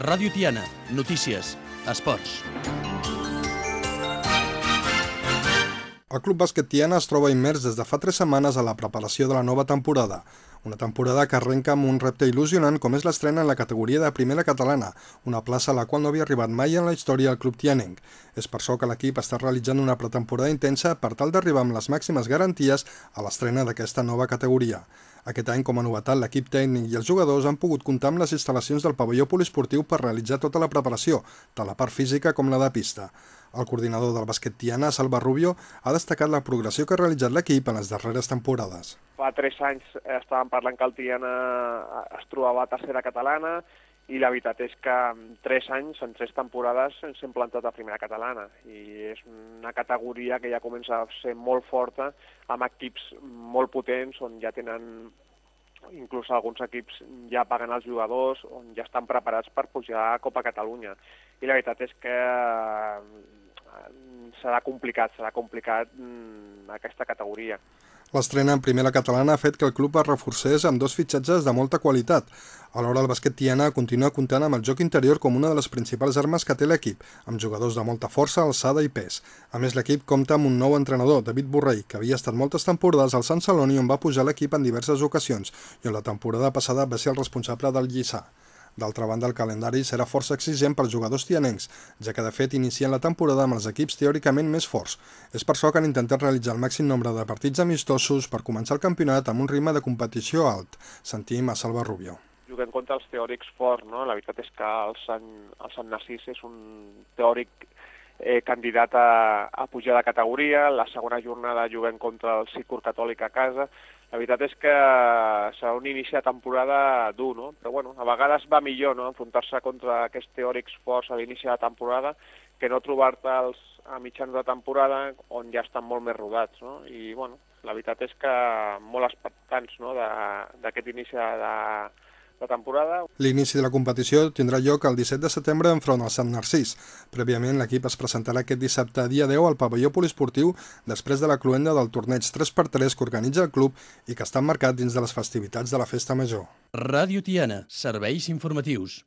Ràdio Tiana, notícies, esports. El Club Bàsquet Tiana es troba immers des de fa tres setmanes a la preparació de la nova temporada. Una temporada que arrenca amb un repte il·lusionant com és l'estrena en la categoria de primera catalana, una plaça a la qual no havia arribat mai en la història del club tianenc. És per això que l'equip està realitzant una pretemporada intensa per tal d'arribar amb les màximes garanties a l'estrena d'aquesta nova categoria. Aquest any, com a novetat, l'equip tècnic i els jugadors han pogut comptar amb les instal·lacions del pavelló poliesportiu per realitzar tota la preparació, tant la part física com la de pista. El coordinador del bàsquet Tiana, Salva Rubio, ha destacat la progressió que ha realitzat l'equip en les darreres temporades. Fa tres anys estàvem parlant que el Tiana es trobava a tercera catalana i la veritat és que en tres anys, en tres temporades, ens hem plantat a primera catalana i és una categoria que ja comença a ser molt forta amb equips molt potents on ja tenen inclús alguns equips ja paguen els jugadors, on ja estan preparats per pujar a Copa Catalunya. I la veritat és que serà complicat, serà complicat mm, aquesta categoria. L'estrena en primera catalana ha fet que el club es reforcés amb dos fitxatges de molta qualitat. Alhora, el bàsquet Tiana continua comptant amb el joc interior com una de les principals armes que té l'equip, amb jugadors de molta força, alçada i pes. A més, l'equip compta amb un nou entrenador, David Borrell, que havia estat moltes temporades al Sant Celoni on va pujar l'equip en diverses ocasions i on la temporada passada va ser el responsable del Lliçà. D'altra banda, el calendari serà força exigent pels jugadors tianencs, ja que de fet inicien la temporada amb els equips teòricament més forts. És per això que han intentat realitzar el màxim nombre de partits amistosos per començar el campionat amb un ritme de competició alt. Sentim a Salva Rubio. Juguem contra els teòrics forts, no? La veritat és que el Sant, el Sant Narcís és un teòric eh, candidat a, a pujar de categoria, la segona jornada juguem contra el Sicur Catòlic a casa, la veritat és que serà un inici de temporada dur, no? Però bueno, a vegades va millor, no?, enfrontar-se contra aquests teòrics forts a l'inici de la temporada que no trobar-te'ls a mitjans de temporada on ja estan molt més rodats, no? I, bueno, la veritat és que molt expectants, no?, d'aquest inici de, la temporada. L'inici de la competició tindrà lloc el 17 de setembre enfront al Sant Narcís. Prèviament, l'equip es presentarà aquest dissabte dia 10 al pavelló poliesportiu després de la cluenda del torneig 3x3 que organitza el club i que està marcat dins de les festivitats de la Festa Major. Ràdio Tiana, serveis informatius.